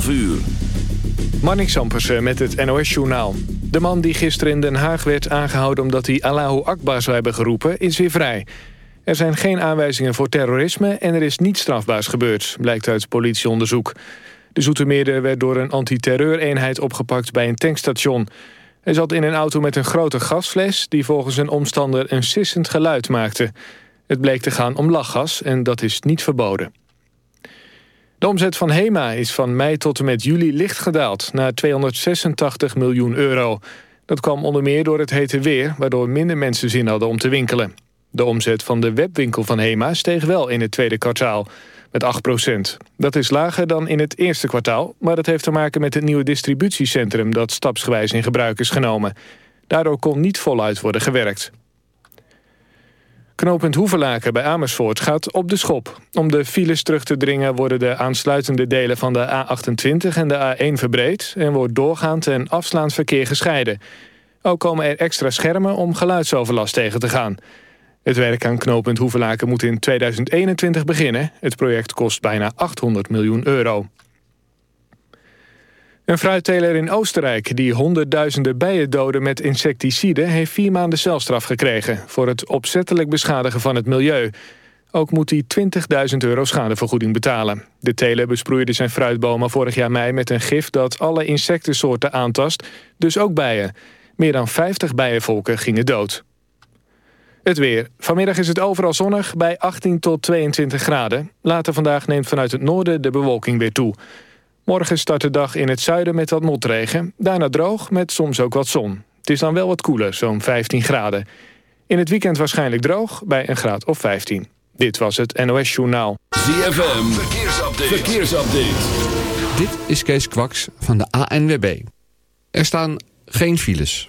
12 uur. Met het NOS-journaal. De man die gisteren in Den Haag werd aangehouden... omdat hij Allahu Akbar zou hebben geroepen, is weer vrij. Er zijn geen aanwijzingen voor terrorisme... en er is niets strafbaars gebeurd, blijkt uit politieonderzoek. De Zoetermeerder werd door een antiterreureenheid opgepakt... bij een tankstation. Hij zat in een auto met een grote gasfles... die volgens een omstander een sissend geluid maakte. Het bleek te gaan om lachgas en dat is niet verboden. De omzet van HEMA is van mei tot en met juli licht gedaald... naar 286 miljoen euro. Dat kwam onder meer door het hete weer... waardoor minder mensen zin hadden om te winkelen. De omzet van de webwinkel van HEMA steeg wel in het tweede kwartaal... met 8 procent. Dat is lager dan in het eerste kwartaal... maar dat heeft te maken met het nieuwe distributiecentrum... dat stapsgewijs in gebruik is genomen. Daardoor kon niet voluit worden gewerkt. Knooppunt Hoevelaken bij Amersfoort gaat op de schop. Om de files terug te dringen worden de aansluitende delen van de A28 en de A1 verbreed... en wordt doorgaand en afslaand verkeer gescheiden. Ook komen er extra schermen om geluidsoverlast tegen te gaan. Het werk aan knooppunt Hoevelaken moet in 2021 beginnen. Het project kost bijna 800 miljoen euro. Een fruitteler in Oostenrijk die honderdduizenden bijen doden met insecticiden... heeft vier maanden celstraf gekregen voor het opzettelijk beschadigen van het milieu. Ook moet hij 20.000 euro schadevergoeding betalen. De teler besproeide zijn fruitbomen vorig jaar mei met een gif... dat alle insectensoorten aantast, dus ook bijen. Meer dan 50 bijenvolken gingen dood. Het weer. Vanmiddag is het overal zonnig bij 18 tot 22 graden. Later vandaag neemt vanuit het noorden de bewolking weer toe. Morgen start de dag in het zuiden met wat motregen. Daarna droog met soms ook wat zon. Het is dan wel wat koeler, zo'n 15 graden. In het weekend waarschijnlijk droog bij een graad of 15. Dit was het NOS Journaal. ZFM, verkeersupdate. verkeersupdate. Dit is Kees Kwaks van de ANWB. Er staan geen files.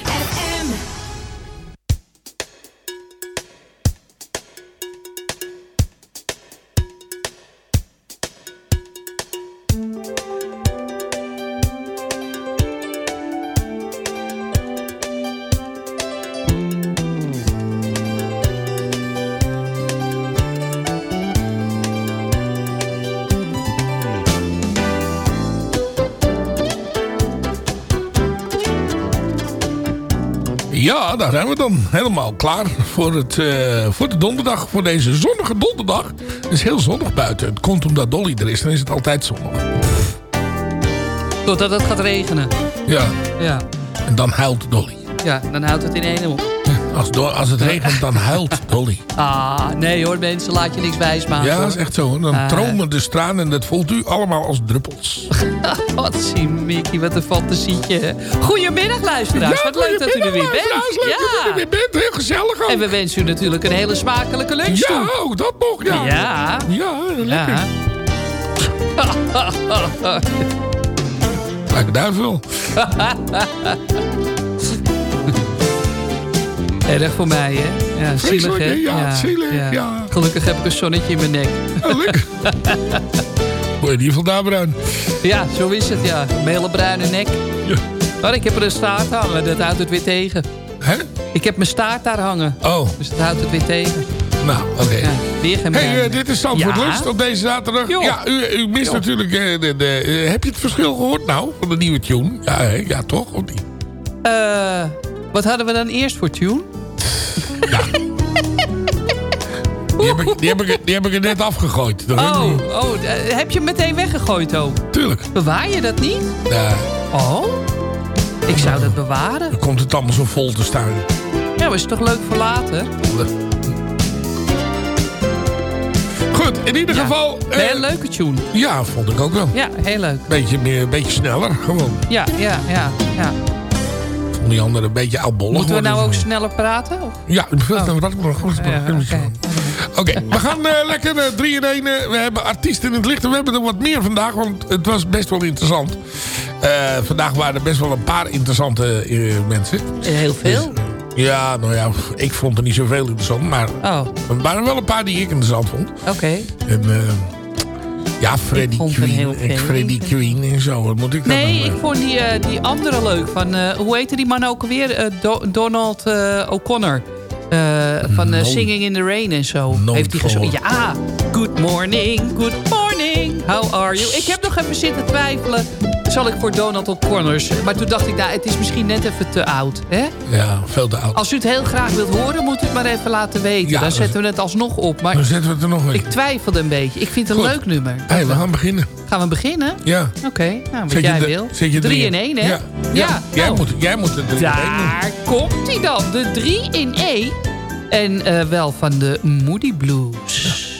Ja, daar zijn we dan helemaal klaar voor, het, uh, voor de donderdag. Voor deze zonnige donderdag. Het is heel zonnig buiten. Het komt omdat Dolly er is. Dan is het altijd zonnig. Totdat het gaat regenen. Ja. Ja. En dan huilt Dolly. Ja, dan houdt het in één op. Als, als het regent, dan huilt Dolly. Ah, nee hoor mensen, laat je niks wijs maken. Ja, dat is echt zo. hoor. Dan Ah. tromen de straan en dat voelt u allemaal als druppels. Wat zie Mickey, wat een fantasietje. hè. Goedemiddag luisteraars, wat leuk dat u er weer bent. Leuk dat u er weer bent, heel gezellig ook. En we wensen u natuurlijk een hele smakelijke lunch Ja, toe. ook dat nog, ja. Ja. Ja, lekker. Ja. Lijkt duivel. Erg voor mij, hè? Ja, zielig, hè? Ja, zielig, ja. Gelukkig heb ik een zonnetje in mijn nek. Lekker. Word je niet vandaan, Bruin? Ja, zo is het, ja. Een hele bruine nek. Ja. Maar ik heb er een staart hangen, dat houdt het weer tegen. Hè? Ik heb mijn staart daar hangen, Oh, dus dat houdt het weer tegen. nou, oké. Ja, weer geen Hey, eh, dit is Zandvoort Ja. Lunch op deze zaterdag. Jo. Ja, u, u mist Jo. natuurlijk... eh, de, de, eh, heb je het verschil gehoord nou? Van de nieuwe tune? Ja, hè? ja toch? Of niet? Wat hadden we dan eerst voor tune? Die heb, ik, die, heb ik, die heb ik er net afgegooid. Dat Oh, oh eh, heb je hem meteen weggegooid ook? Tuurlijk. Bewaar je dat niet? Ja, Oh, ik zou dat bewaren. dan komt het allemaal zo vol te staan. Ja, maar is toch leuk voor later? Goed, in ieder Ja. geval... eh, Nee, een leuke tune. ja, vond ik ook wel. Ja, heel leuk. Beetje, meer, beetje sneller, gewoon. Ja, ja, ja. ja. Vond die andere een beetje oudbollig Moeten we nou ook sneller praten? Of? Ja, dat Oh. dat nog. Oké. We gaan eh, lekker eh, 3 in 1. we hebben artiesten in het licht. En we hebben er wat meer vandaag, want het was best wel interessant. Eh, vandaag waren er best wel een paar interessante eh, mensen. Heel veel. Ja, nou ja, ik vond er niet zoveel interessant. Maar Oh, er waren wel een paar die ik interessant vond. oké. En eh, ja, een Queen. en Freddie Queen en zo. Wat moet ik dan Nee, nou, ik eh, vond die, eh, die andere leuk. Van, eh, hoe heette die man ook alweer? Eh, Do- Donald eh, O'Connor. Eh, van eh, No. Singing in the Rain en zo. Nooit Heeft hij gezongen. Ja, good morning, good morning. How are you? Ik heb nog even zitten twijfelen. Zal ik voor Donald O'Connor? Maar toen dacht ik, nou, het is misschien net even te oud. Hè? Ja, veel te oud. Als u het heel graag wilt horen, moet u het maar even laten weten. Ja, Dan zetten we het alsnog op. Maar Dan zetten we het er nog in. ik twijfelde een beetje. Ik vind het een Goed. leuk nummer. Hey, we gaan beginnen. Gaan we beginnen? Ja. Oké, nou, wat jij de- wil. zet je 3 in 1, hè? Ja, ja. Jij, nou, moet, jij moet het drie in één doen. Daar komt hij dan. De 3 in 1. En eh, wel van de Moody Blues.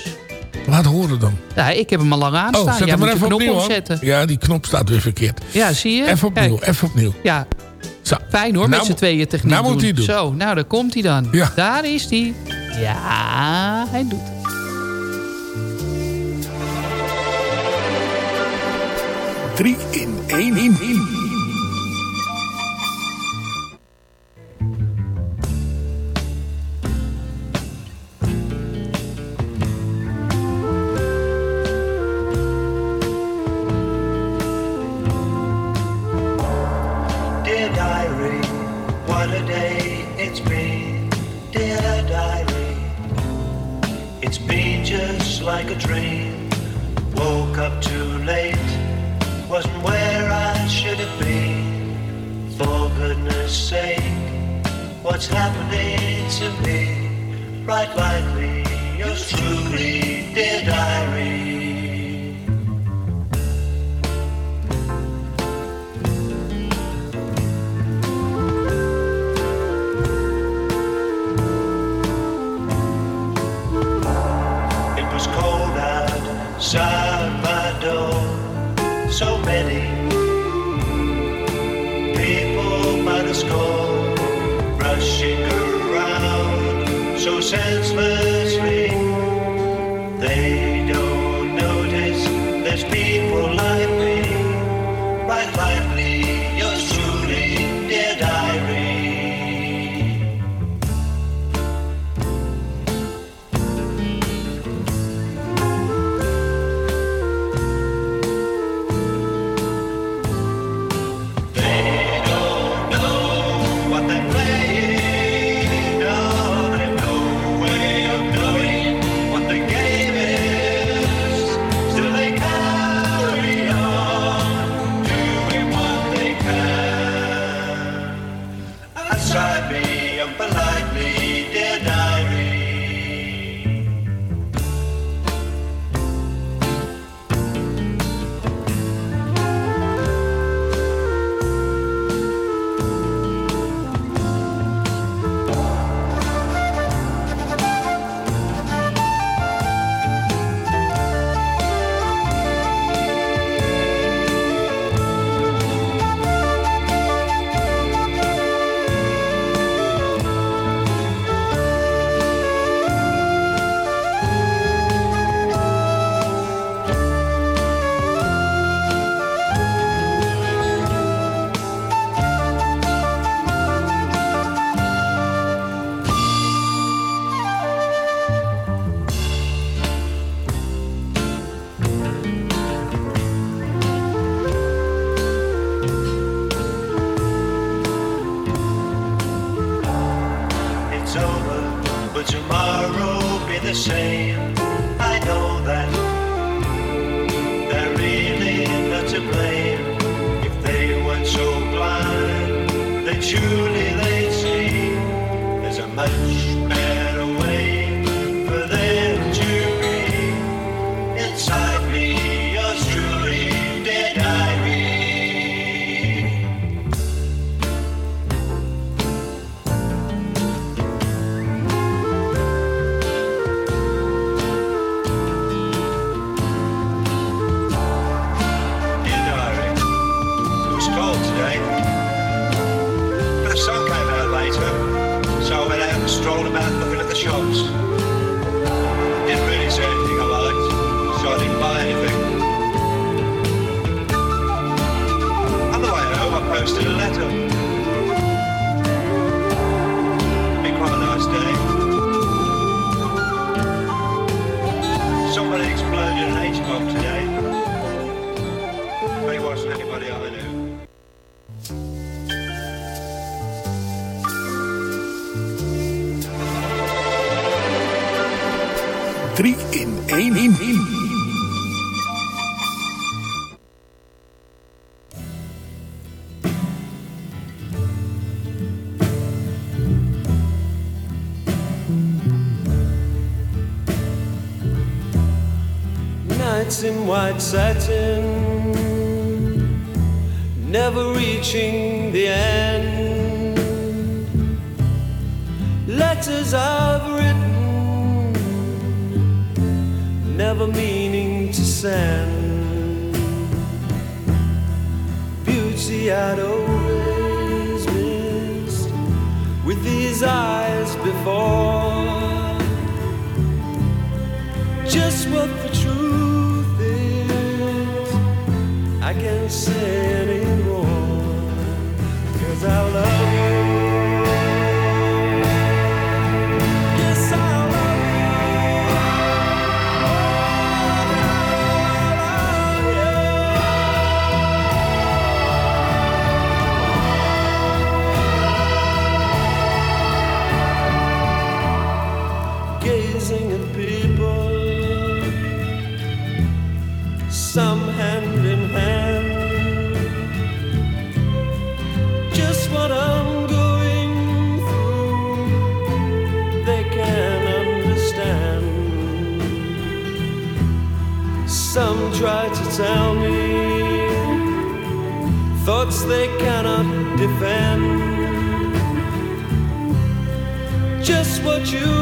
Laat horen dan. Ja, ik heb hem al lang Oh, aanstaan. zet Jij hem maar even knop opnieuw omzetten. Ja, die knop staat weer verkeerd. Ja, zie je? Even opnieuw, Kijk, even opnieuw. ja, Zo. fijn hoor, Nou met z'n tweeën techniek nou moet doen. hij doen. Zo, nou, daar komt hij dan. Ja. Daar is hij. Ja, hij doet het. Drie in één in. Dear they cannot defend. Just what you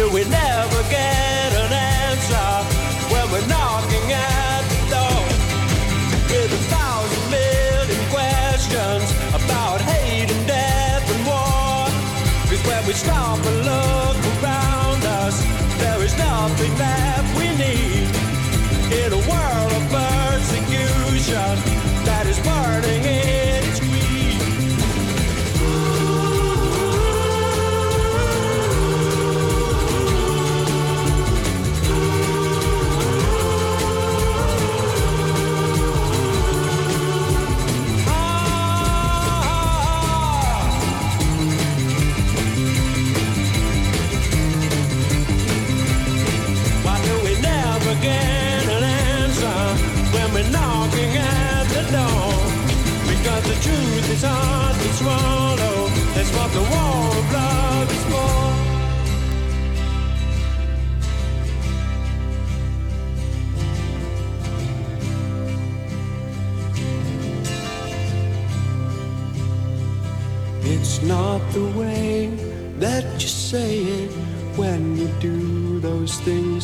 doing that.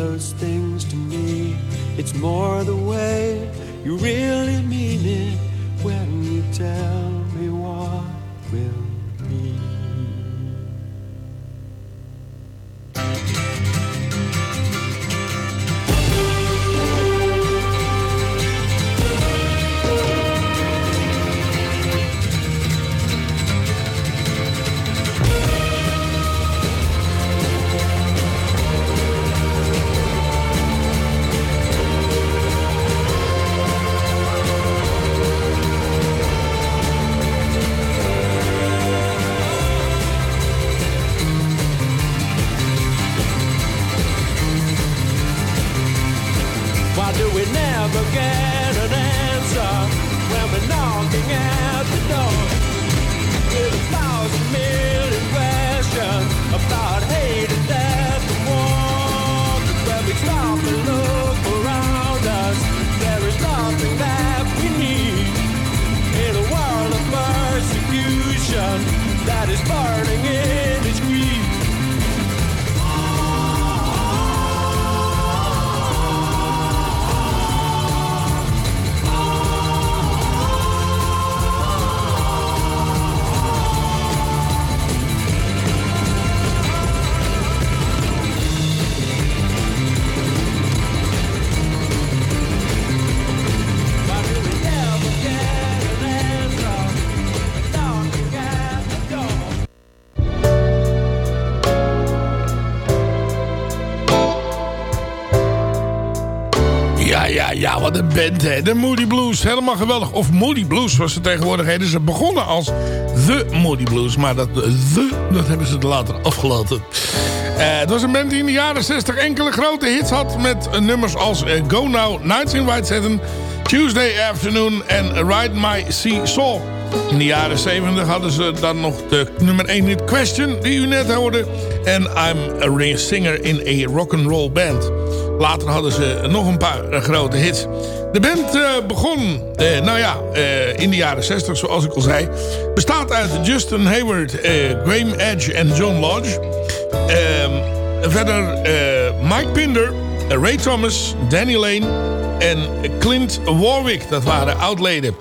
those things to me. It's more the way you really mean it when you tell me what will be. De Moody Blues, helemaal geweldig. Of Moody Blues, zoals ze tegenwoordig. Ze begonnen als The Moody Blues. Maar dat The, dat hebben ze er later afgelaten. Eh, het was een band die in de jaren 60 enkele grote hits had... met eh, nummers als eh, Go Now, Nights in White Satin... Tuesday Afternoon en Ride My Sea Saw. In de jaren 70 hadden ze dan nog de nummer 1 hit Question... die u net hoorde. En I'm a singer in a rock'n'roll band. Later hadden ze nog een paar eh, grote hits. De band eh, begon, eh, nou ja, eh, in de jaren 60, zoals ik al zei. Bestaat uit Justin Hayward, Graham Edge en John Lodge. Ehm, verder Mike Pinder, Ray Thomas, Danny Lane en Clint Warwick. Dat waren oudleden.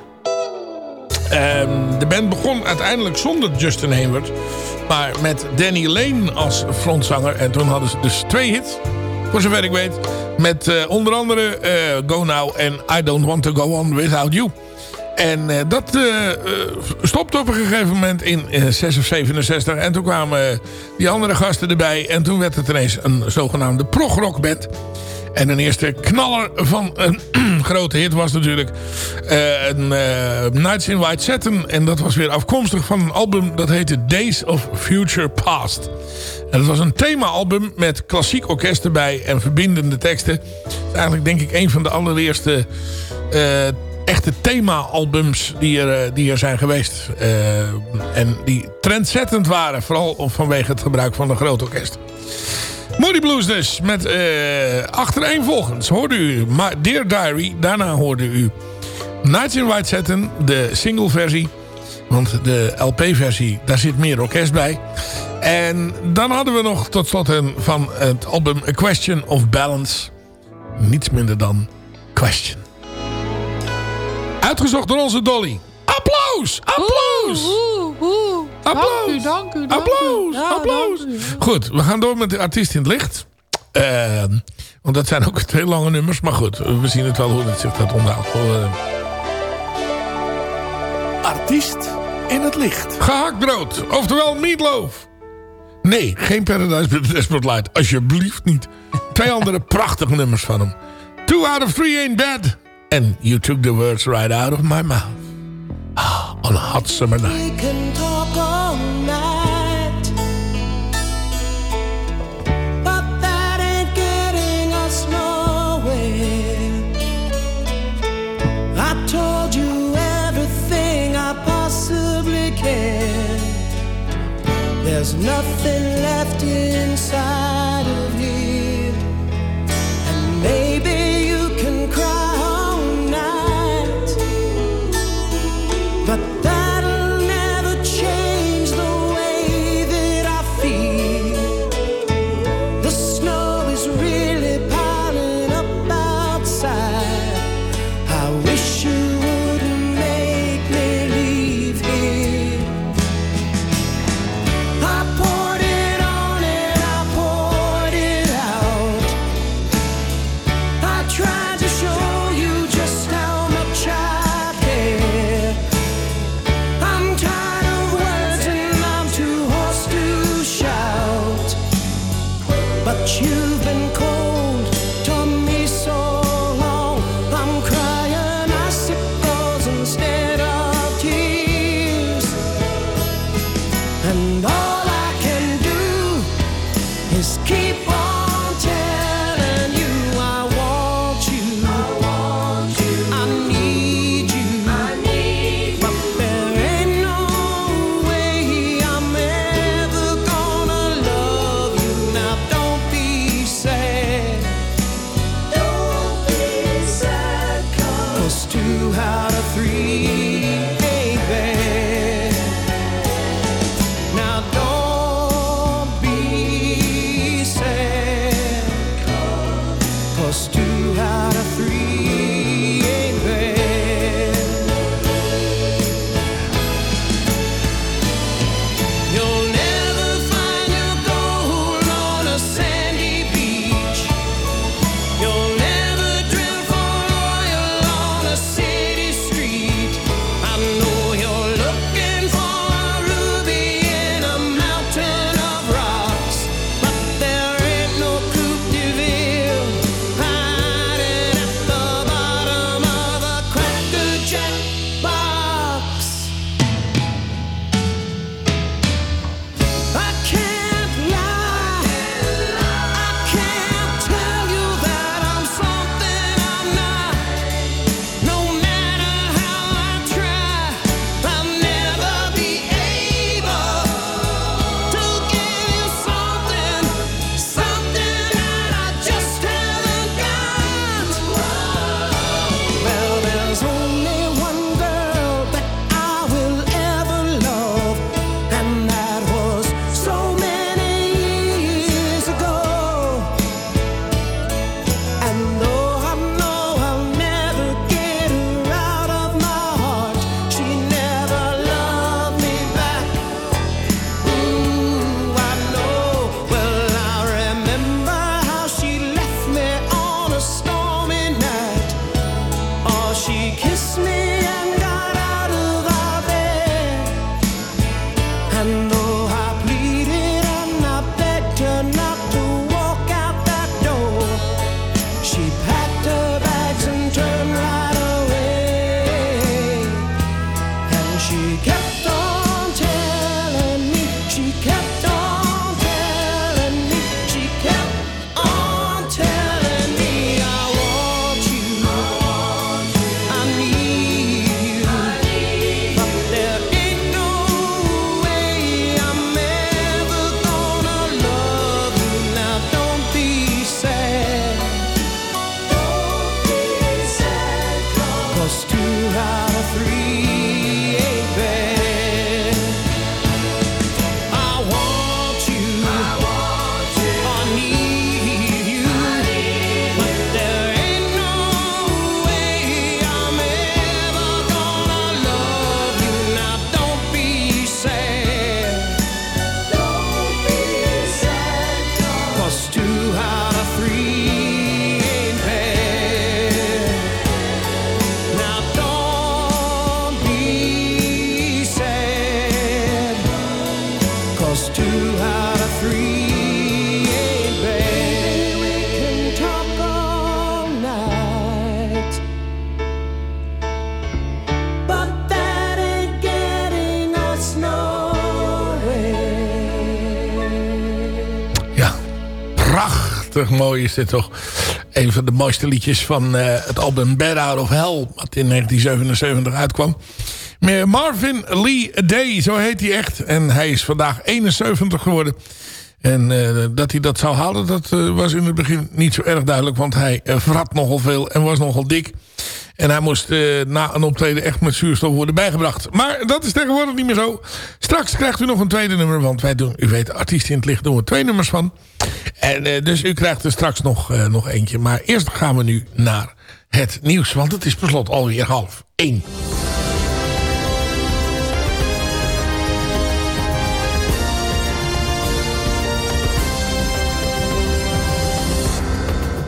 Ehm, de band begon uiteindelijk zonder Justin Hayward. Maar met Danny Lane als frontzanger. En toen hadden ze dus twee hits. Voor zover ik weet. Met eh, onder andere eh, Go Now en I Don't Want To Go On Without You. En eh, dat stopte op een gegeven moment in eh 6 of 67. En toen kwamen die andere gasten erbij. En toen werd het ineens een zogenaamde progrockband. En een eerste knaller van een grote hit was natuurlijk een, Nights in White Satin. En dat was weer afkomstig van een album dat heette Days of Future Past. En dat was een thema-album met klassiek orkest erbij en verbindende teksten. Het eigenlijk denk ik een van de allereerste eh, echte thema-albums die er, eh, die er zijn geweest. Eh, en die trendzettend waren, vooral vanwege het gebruik van een groot orkest. Moody Blues dus, met eh achtereenvolgens hoorde u Dear Diary. Daarna hoorde u Nights in White Satin, de single versie. Want de LP-versie, daar zit meer orkest bij. En dan hadden we nog tot slot een van het album A Question of Balance. Niets minder dan Question. Uitgezocht door onze Dolly. Applaus! Applaus! Applaus! Dank u, dank u. Dank Applaus! Ja, applaus! dank u. Goed, we gaan door met de artiest in het licht. Eh, want dat zijn ook twee lange nummers. Maar goed, we zien het wel hoe het zich dat onthoudt. Eh, Artiest in het licht. Gehakt brood. Oftewel meatloaf. Nee, geen Paradise met Desperate Light. Alsjeblieft niet. Twee andere prachtige nummers van hem. Two out of three ain't bad. And you took the words right out of my mouth. Ah, on a hot summer night. There's nothing left inside mooi is dit toch. Een van de mooiste liedjes van eh, het album Bad Out of Hell. Wat in 1977 uitkwam. Marvin Lee Day, zo heet hij echt. En hij is vandaag 71 geworden. En eh, dat hij dat zou halen, dat eh, was in het begin niet zo erg duidelijk. Want hij vrat nogal veel en was nogal dik. En hij moest eh, na een optreden echt met zuurstof worden bijgebracht. Maar dat is tegenwoordig niet meer zo. Straks krijgt u nog een tweede nummer. Want wij doen, u weet, artiesten in het licht doen we twee nummers van. En eh, dus u krijgt er straks nog, eh, nog eentje. Maar eerst gaan we nu naar het nieuws. Want het is per slot alweer half één.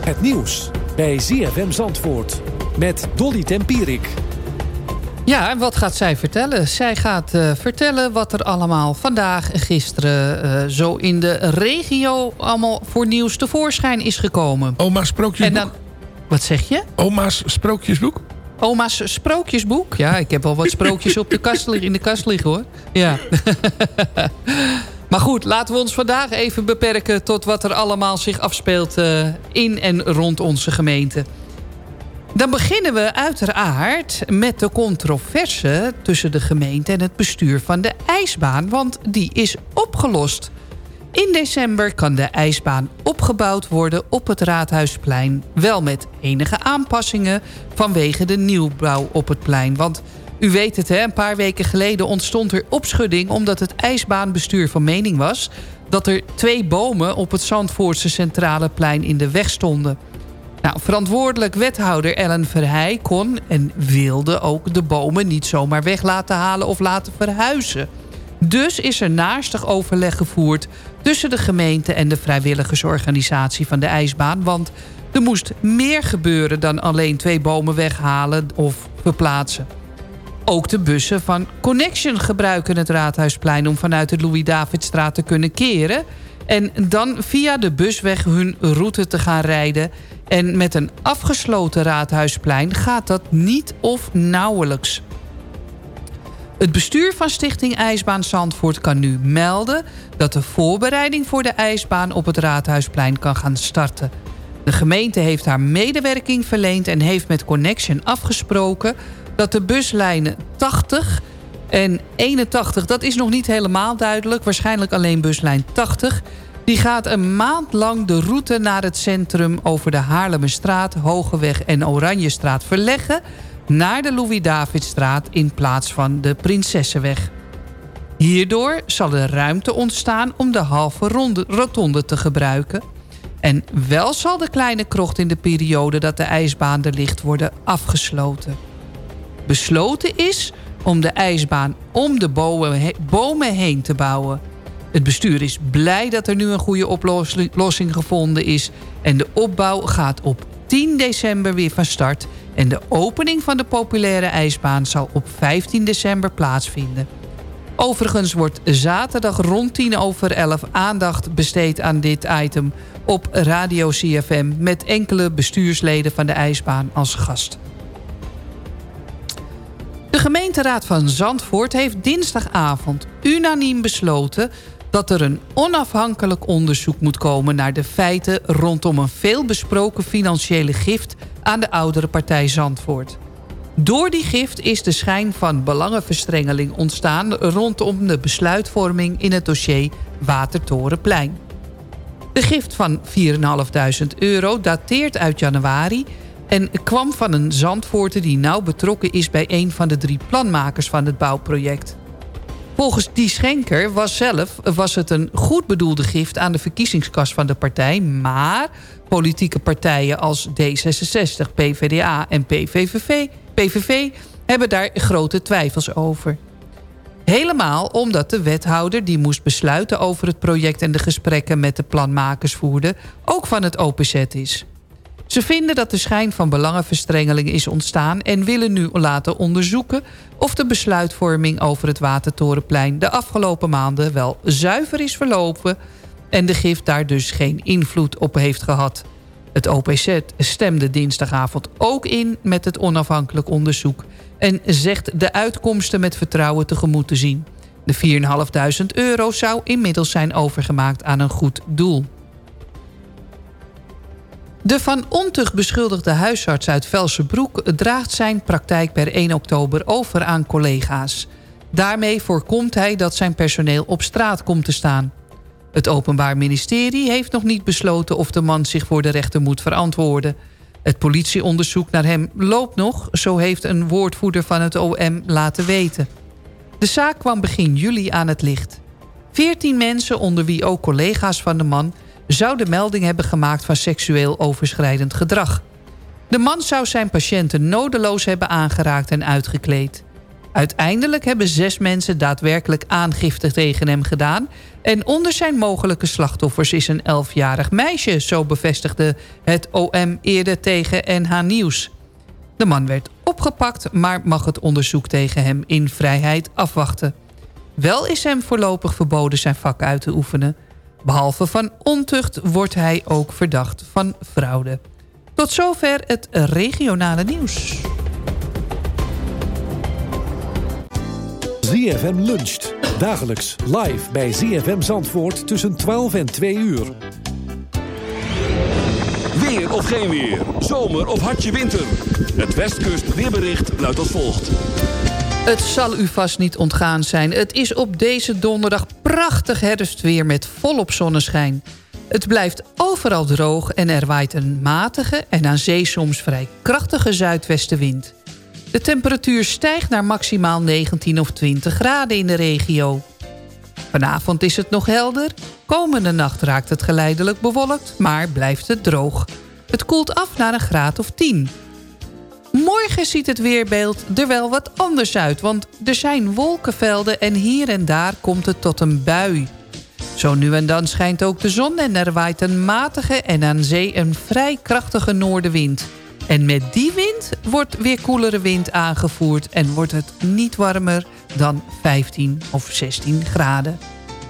Het nieuws bij ZFM Zandvoort met Dolly Tempierik. Ja, en wat gaat zij vertellen? Zij gaat eh, vertellen wat er allemaal vandaag en gisteren... eh, zo in de regio allemaal voor nieuws tevoorschijn is gekomen. Oma's sprookjesboek? En dan, wat zeg je? Oma's sprookjesboek? Oma's sprookjesboek? Ja, ik heb wel wat sprookjes op de kast, liggen- in de kast liggen hoor. Ja. maar goed, laten we ons vandaag even beperken... tot wat er allemaal zich afspeelt eh, in en rond onze gemeente. Dan beginnen we uiteraard met de controverse... tussen de gemeente en het bestuur van de ijsbaan... want die is opgelost. In december kan de ijsbaan opgebouwd worden op het Raadhuisplein. Wel met enige aanpassingen vanwege de nieuwbouw op het plein. Want u weet het, hè, een paar weken geleden ontstond er opschudding... omdat het ijsbaanbestuur van mening was... dat er twee bomen op het Zandvoortse centrale plein in de weg stonden. Nou, verantwoordelijk wethouder Ellen Verheij kon en wilde ook de bomen niet zomaar weg laten halen of laten verhuizen. Dus is er naastig overleg gevoerd tussen de gemeente en de vrijwilligersorganisatie van de ijsbaan. Want er moest meer gebeuren dan alleen twee bomen weghalen of verplaatsen. Ook de bussen van Connection gebruiken het Raadhuisplein... om vanuit de Louis-Davidstraat te kunnen keren... en dan via de busweg hun route te gaan rijden. En met een afgesloten Raadhuisplein gaat dat niet of nauwelijks. Het bestuur van Stichting IJsbaan Zandvoort kan nu melden... dat de voorbereiding voor de ijsbaan op het Raadhuisplein kan gaan starten. De gemeente heeft haar medewerking verleend en heeft met Connection afgesproken... dat de buslijnen 80 en 81, dat is nog niet helemaal duidelijk... waarschijnlijk alleen buslijn 80... die gaat een maand lang de route naar het centrum... over de Haarlemmerstraat, Hogeweg en Oranjestraat verleggen... naar de Louis-Davidstraat in plaats van de Prinsessenweg. Hierdoor zal er ruimte ontstaan om de halve ronde, rotonde te gebruiken... En wel zal de kleine krocht in de periode dat de ijsbaan er ligt worden afgesloten. Besloten is om de ijsbaan om de bomen he- bomen heen te bouwen. Het bestuur is blij dat er nu een goede oplossing gevonden is... en de opbouw gaat op 10 december weer van start... en de opening van de populaire ijsbaan zal op 15 december plaatsvinden. Overigens wordt zaterdag rond 10 over 11 aandacht besteed aan dit item op Radio CFM... met enkele bestuursleden van de ijsbaan als gast. De gemeenteraad van Zandvoort heeft dinsdagavond unaniem besloten... dat er een onafhankelijk onderzoek moet komen naar de feiten... rondom een veelbesproken financiële gift aan de oudere partij Zandvoort. Door die gift is de schijn van belangenverstrengeling ontstaan... rondom de besluitvorming in het dossier Watertorenplein. De gift van 4.500 euro dateert uit januari... en kwam van een Zandvoorter die nauw betrokken is... bij een van de drie planmakers van het bouwproject. Volgens die schenker was, zelf, was het een goed bedoelde gift... aan de verkiezingskas van de partij, maar politieke partijen als D66, PvdA en PVV, PVV hebben daar grote twijfels over. Helemaal omdat de wethouder die moest besluiten over het project... en de gesprekken met de planmakers voerde, ook van het OPZ is. Ze vinden dat de schijn van belangenverstrengeling is ontstaan... en willen nu laten onderzoeken of de besluitvorming over het Watertorenplein... de afgelopen maanden wel zuiver is verlopen... en de gift daar dus geen invloed op heeft gehad. Het OPZ stemde dinsdagavond ook in met het onafhankelijk onderzoek... en zegt de uitkomsten met vertrouwen tegemoet te zien. De 4.500 euro zou inmiddels zijn overgemaakt aan een goed doel. De van ontucht beschuldigde huisarts uit Velsenbroek... draagt zijn praktijk per 1 oktober over aan collega's. Daarmee voorkomt hij dat zijn personeel op straat komt te staan. Het Openbaar Ministerie heeft nog niet besloten... of de man zich voor de rechter moet verantwoorden. Het politieonderzoek naar hem loopt nog... zo heeft een woordvoerder van het OM laten weten. De zaak kwam begin juli aan het licht. Veertien mensen, onder wie ook collega's van de man... zouden melding hebben gemaakt van seksueel overschrijdend gedrag. De man zou zijn patiënten nodeloos hebben aangeraakt en uitgekleed. Uiteindelijk hebben zes mensen daadwerkelijk aangifte tegen hem gedaan... en onder zijn mogelijke slachtoffers is een elfjarig meisje... zo bevestigde het OM eerder tegen NH Nieuws. De man werd opgepakt, maar mag het onderzoek tegen hem in vrijheid afwachten. Wel is hem voorlopig verboden zijn vak uit te oefenen. Behalve van ontucht wordt hij ook verdacht van fraude. Tot zover het regionale nieuws. ZFM luncht. Dagelijks live bij ZFM Zandvoort tussen 12 en 2 uur. Weer of geen weer. Zomer of hartje winter. Het Westkust weerbericht luidt als volgt. Het zal u vast niet ontgaan zijn. Het is op deze donderdag prachtig herfstweer met volop zonneschijn. Het blijft overal droog en er waait een matige en aan zee soms vrij krachtige zuidwestenwind. De temperatuur stijgt naar maximaal 19 of 20 graden in de regio. Vanavond is het nog helder. Komende nacht raakt het geleidelijk bewolkt, maar blijft het droog. Het koelt af naar een graad of 10. Morgen ziet het weerbeeld er wel wat anders uit... want er zijn wolkenvelden en hier en daar komt het tot een bui. Zo nu en dan schijnt ook de zon en er waait een matige en aan zee een vrij krachtige noordenwind... En met die wind wordt weer koelere wind aangevoerd... en wordt het niet warmer dan 15 of 16 graden.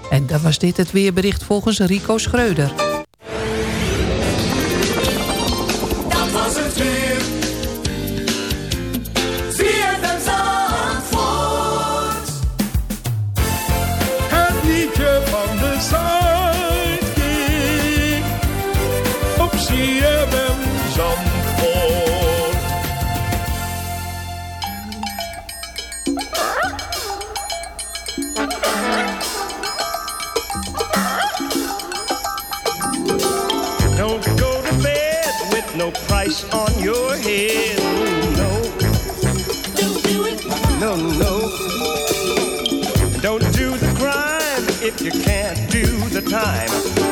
En dan was dit het weerbericht volgens Rico Schreuder. No price on your head. No. Don't do it. No, no. Don't do the crime if you can't do the time.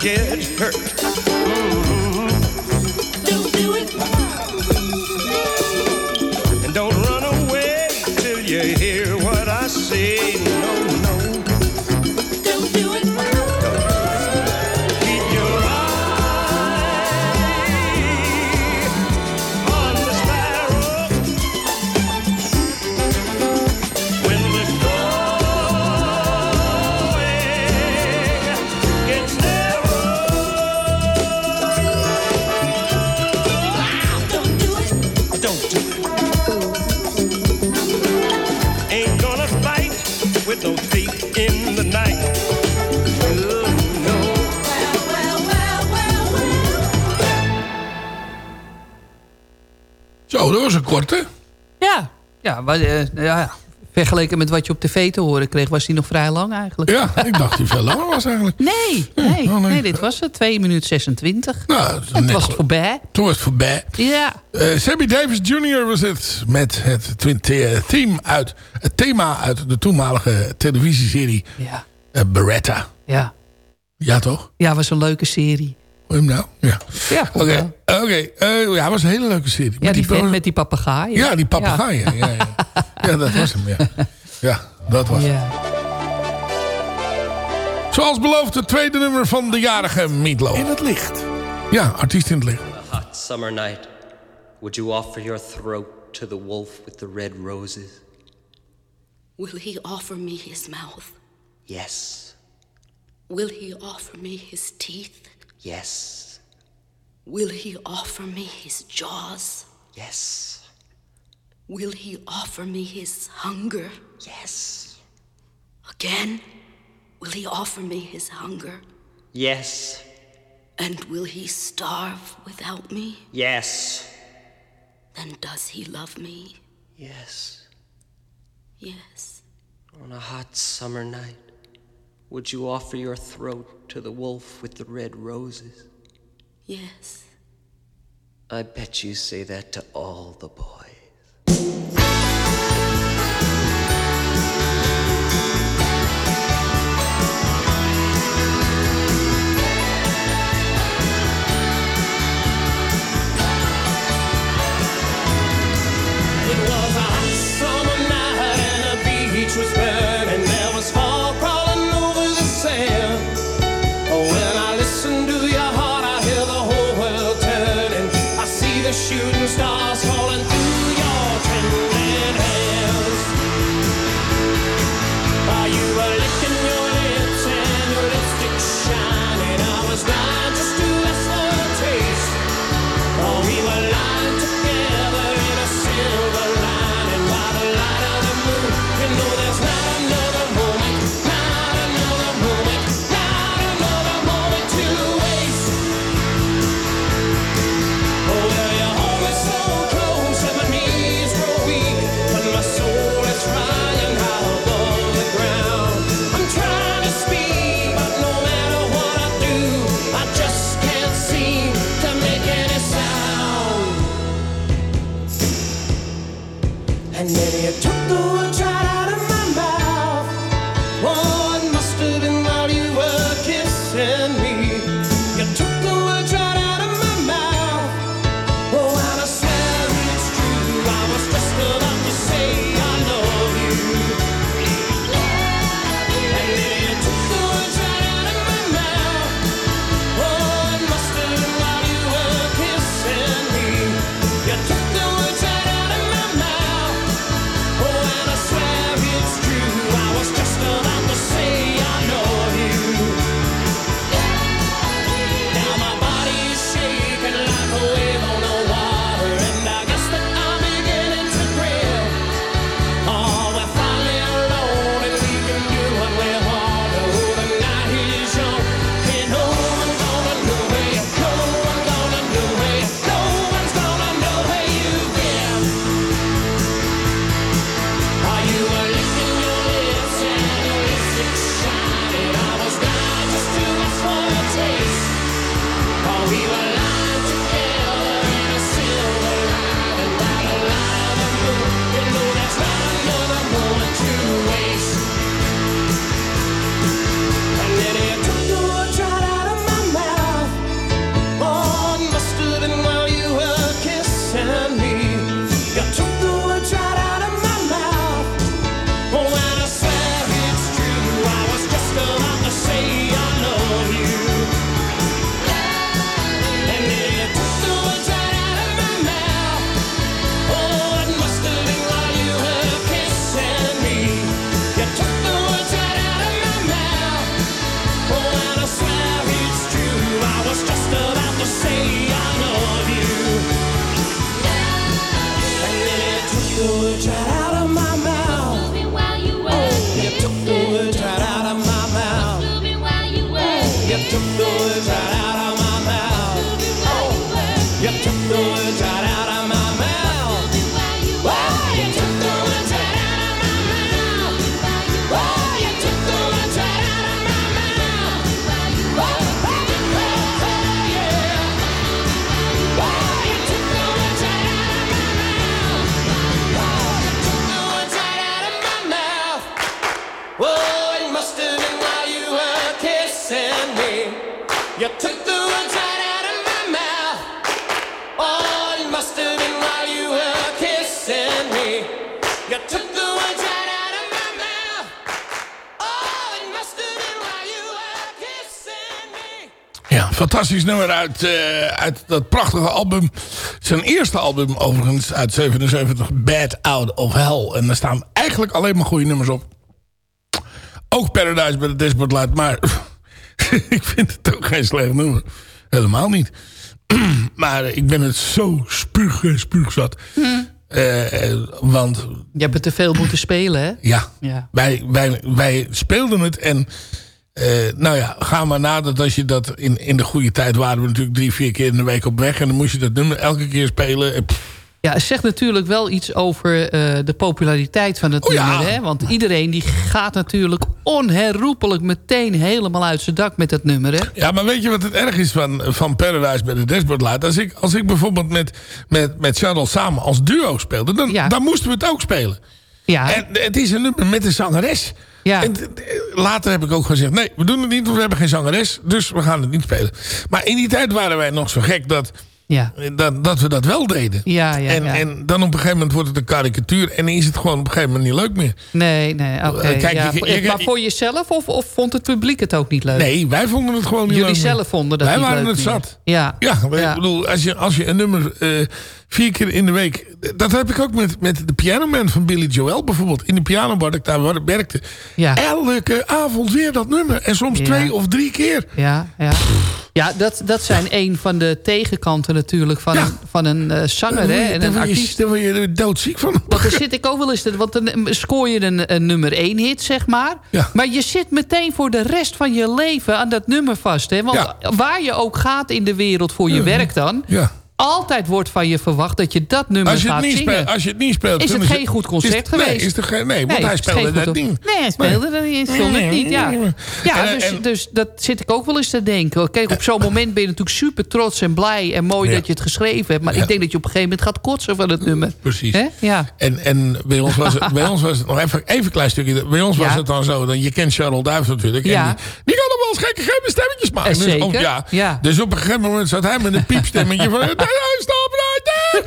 Get hurt. Ja, ja, maar, eh, ja, vergeleken met wat je op tv te horen kreeg... was hij nog vrij lang eigenlijk. Ja, ik dacht die veel langer was eigenlijk. Nee, nee, oh, nee. nee, dit was het. 2 minuten 26. Nou, het was voorbij. Toen was het voorbij. Ja. Eh, Sammy Davis Jr. was het met het theme uit, het thema uit de toenmalige televisieserie Ja. eh, Beretta. Ja. Ja, toch? Ja, was een leuke serie. Hem nou? Ja. Ja, Oké, wel. oké. eh, ja, het was een hele leuke serie. Ja, die pro- vent met die papegaaien. Ja, die papegaaien. Ja. Ja, ja. ja, dat was hem, ja. Ja, dat was hem. Ja. Zoals beloofd, het tweede nummer van de jarige Meatloaf. In het licht. Ja, artiest in het licht. A hot summer night, would you offer your throat to the wolf with the red roses? Will he offer me his mouth? Yes, Will he offer me his teeth? Yes, Will he offer me his jaws? yes, Will he offer me his hunger? yes, Again? Will he offer me his hunger? yes, And will he starve without me? yes, Then does he love me? yes. Yes. On a hot summer night, would you offer your throat to the wolf with the red roses? Yes. I bet you say that to all the boys. took those out. Fantastisch nummer uit, eh, uit dat prachtige album. Zijn eerste album overigens uit 77, Bad Out of Hell. En daar staan eigenlijk alleen maar goede nummers op. Ook Paradise bij de Dashboard Light, maar ik vind het ook geen slecht nummer. Helemaal niet. maar ik ben het zo spuug, spuugzat. Eh, eh, want Je hebt het te veel moeten spelen, hè? ja, Ja. Wij, wij, wij speelden het en nou ja, ga maar na dat als je dat in, in de goede tijd waren we natuurlijk drie, vier keer in de week op weg en dan moest je dat nummer elke keer spelen. En pff, Ja, het zegt natuurlijk wel iets over eh, de populariteit van het Oh ja. nummer. Hè? Want iedereen die gaat natuurlijk onherroepelijk meteen helemaal uit zijn dak met dat nummer. Hè? Ja, maar weet je wat het erg is van, van Paradise bij de Dashboard Light? Als ik, als ik bijvoorbeeld met, met, met Charles samen als duo speelde, dan, dan moesten we het ook spelen. Ja. En het is een nummer met een zangeres. Ja. En later heb ik ook gezegd, nee, we doen het niet, want we hebben geen zangeres. Dus we gaan het niet spelen. Maar in die tijd waren wij nog zo gek dat, Ja. dat, dat we dat wel deden. Ja, ja, en, ja. en dan op een gegeven moment wordt het een karikatuur. En is het gewoon op een gegeven moment niet leuk meer. Nee, nee, oké. Eh, kijk, ja. je- je- maar voor jezelf of, of vond het publiek het ook niet leuk? Nee, wij vonden het gewoon niet Jullie leuk meer. zelf vonden dat Wij niet waren leuk het meer. zat. Ja. Ja, ik bedoel, als je, als je een nummer eh, vier keer in de week... Dat heb ik ook met, met de Pianoman van Billy Joel bijvoorbeeld. In de pianobar dat ik daar werkte. Ja. Elke avond weer dat nummer. En soms twee of drie keer. Ja, ja. Ja, dat, dat zijn een van de tegenkanten natuurlijk van een, van een eh, zanger hè, en een word je- artiest. Daar word je er doodziek van. Want daar zit ik ook wel eens... Want dan eh, scoor je een, een nummer 1 hit, zeg maar. Maar je zit meteen voor de rest van je leven aan dat nummer vast. Hè? Want waar je ook gaat in de wereld voor je werk dan... Altijd wordt van je verwacht dat je dat nummer Als je, het gaat niet zingen. speelt, als je het niet speelt... Is het geen goed concert geweest? Nee, is er geen, nee want hij het speelde dat ding. Nee, hij speelde er niet. Stond het niet, ja. Ja, En, dus, en- dus dat zit ik ook wel eens te denken. Kijk, op zo'n moment ben je natuurlijk super trots en blij... en mooi Ja. dat je het geschreven hebt. Maar ik denk dat je op een gegeven moment gaat kotsen van het nummer. Precies. Ja. En, en bij, ons was het, bij ons was het nog even, even een klein stukje. Bij ons was het dan zo. Dat je kent Charles Duif natuurlijk. En Ja. die, die kan nog wel eens gekke, gekke stemmetjes maken. Eh, Dus. Ja. dus op een gegeven moment zat hij met een piepstemmetje van... "Nee,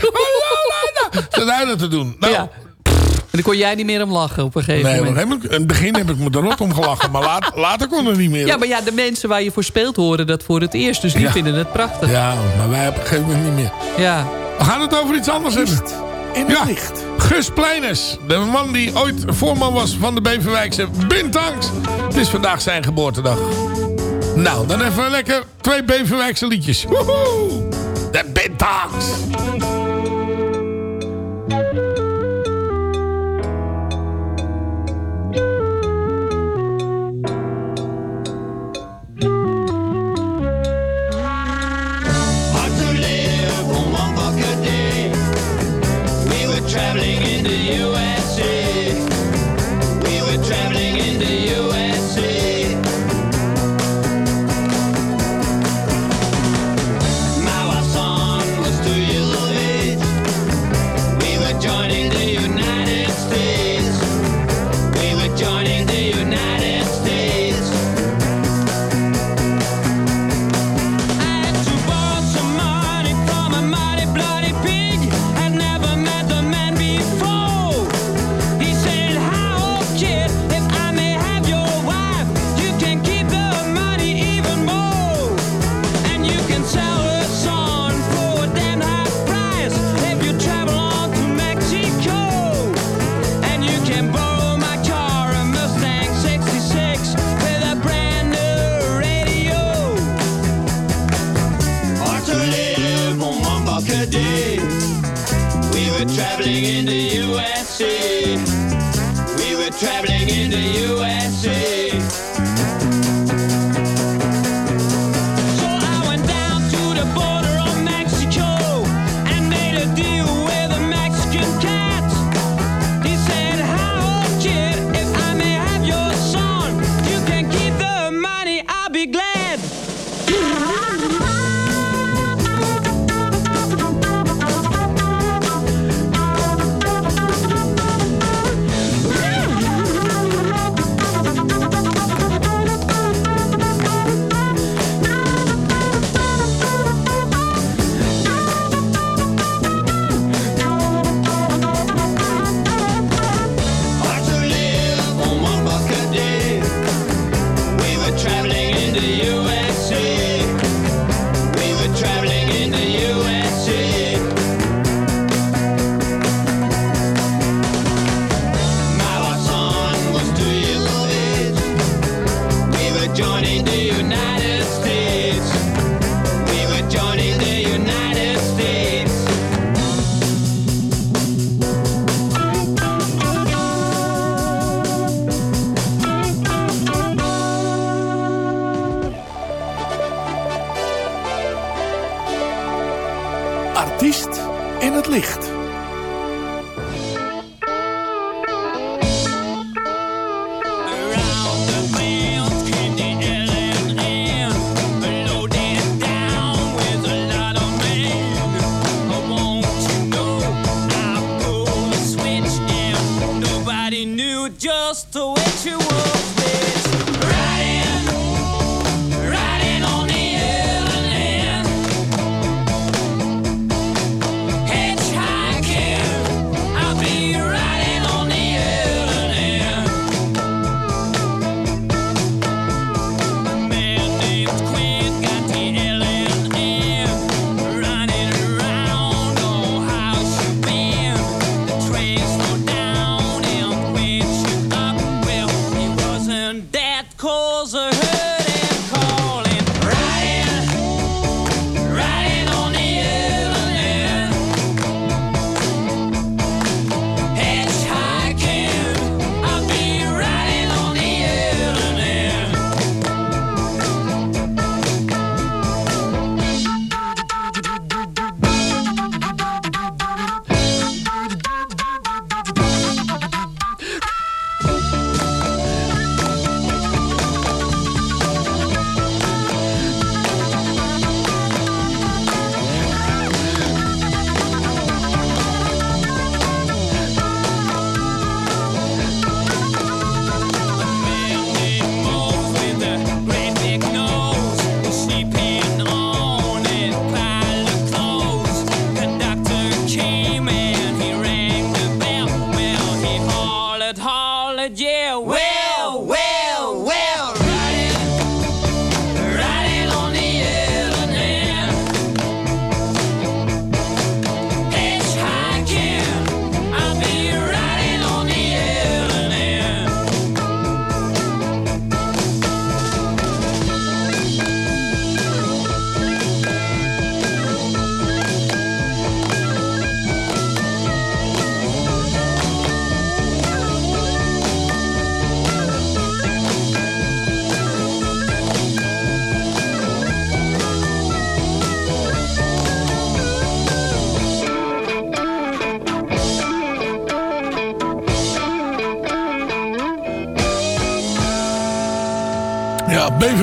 nee! Zat hij dat te doen. Nou, Ja. En dan kon jij niet meer om lachen op een gegeven Nee, moment. moment, in het begin heb ik me er rot om gelachen. Maar laat, later kon het niet meer. Ja, maar ja, de mensen waar je voor speelt horen dat voor het eerst. Dus die Ja. vinden het prachtig. Ja, maar wij op een gegeven moment niet meer. Ja. We gaan het over iets anders hebben. In ja, Gus Pleiners. De man die ooit voorman was van de Beverwijkse Bintangs. Het is vandaag zijn geboortedag. Nou, dan even lekker twee Beverwijkse liedjes. Woehoe! De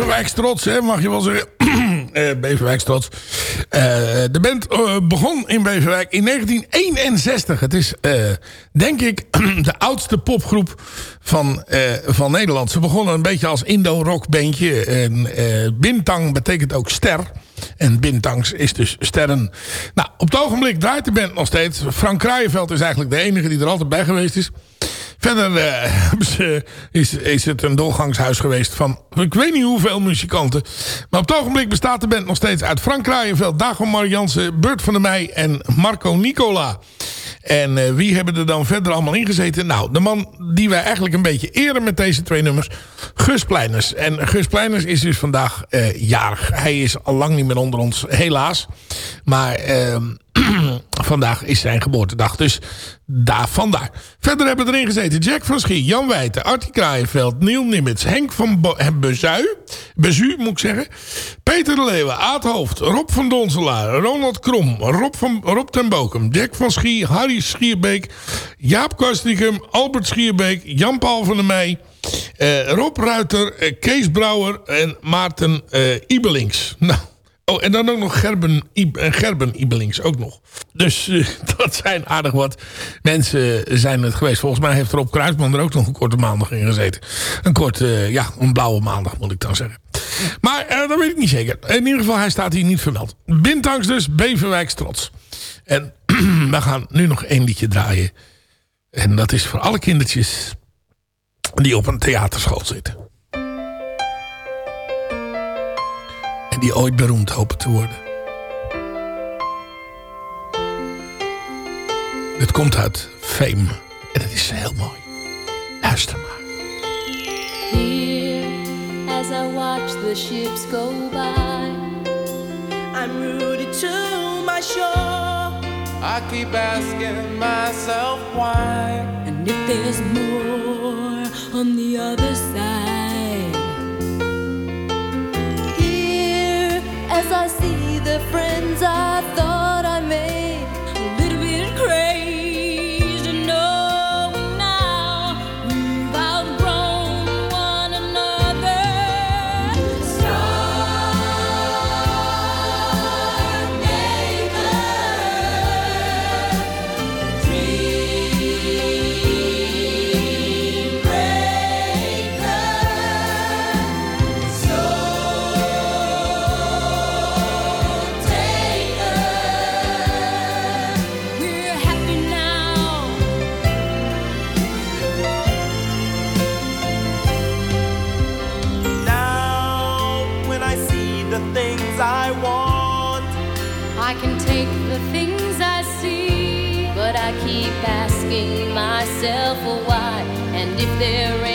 Ja, Beverwijks trots, hè, mag je wel zeggen. Eh Beverwijks trots. Eh, de band eh, begon in Beverwijk in 1961. Het is, denk ik, de oudste popgroep van, van Nederland. Ze begonnen een beetje als Indo-rock bandje. En Bintang betekent ook ster. En Bintangs is dus sterren. Nou, op het ogenblik draait de band nog steeds. Frank Kraaienveld is eigenlijk de enige die er altijd bij geweest is. Verder eh, ze- is, is het een doorgangshuis geweest van ik weet niet hoeveel muzikanten. Maar op het ogenblik bestaat de band nog steeds uit Frank Kraaienveld, Dagmar Jansen, Bert van der Meij en Marco Nicola. En eh, wie hebben er dan verder allemaal ingezeten? Nou, de man die wij eigenlijk een beetje eren met deze twee nummers. Gus Pleiners. En Gus Pleiners is dus vandaag eh, jarig. Hij is al lang niet meer onder ons, helaas. Maar ehm, vandaag is zijn geboortedag. Dus daar vandaar. Verder hebben erin gezeten Jack van Schie, Jan Wijten, Artie Kraaienveld, Neil Nimitz, Henk van Bo eh, Bezu moet ik zeggen. Peter de Leeuwen, Aad Hoofd, Rob van Donselaar, Ronald Krom, Rob, van, Rob ten Bokum, Jack van Schie, Harry Schierbeek, Jaap Kastikum, Albert Schierbeek, Jan-Paul van der Meij, eh, Rob Ruiter, eh, Kees Brouwer en Maarten eh. Nou, Oh, en dan ook nog Gerben, Ib- en Gerben Ibelings ook nog. Dus eh, dat zijn aardig wat mensen zijn het geweest. Volgens mij heeft Rob Kruisman er ook nog een korte maandag in gezeten. Een korte, eh, ja, een blauwe maandag moet ik dan zeggen. Maar eh, dat weet ik niet zeker. In ieder geval, hij staat hier niet vermeld. Bintangs dus, Beverwijks trots. En we gaan nu nog één liedje draaien. En dat is voor alle kindertjes die op een theaterschool zitten. En die ooit beroemd hopen te worden. Het komt uit Fame. En het is heel mooi. Luister maar. Here, as I watch the ships go by, I'm rooted to my shore. I keep asking myself why. And if there's more on the other side, there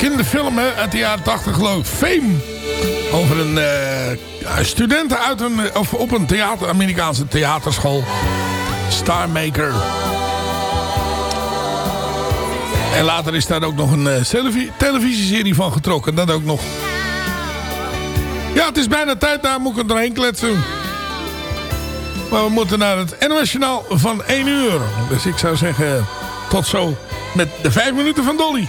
bekende film hè, uit de jaren 80 geloof. Fame. Over een eh, ja, studenten uit een, eh, of op een theater, Amerikaanse theaterschool. Starmaker. En later is daar ook nog een eh, televi- televisieserie van getrokken. Dat ook nog. Ja, het is bijna tijd. Daar moet ik er doorheen kletsen. Maar we moeten naar het Journaal van 1 uur. Dus ik zou zeggen, tot zo met de 5 minuten van Dolly.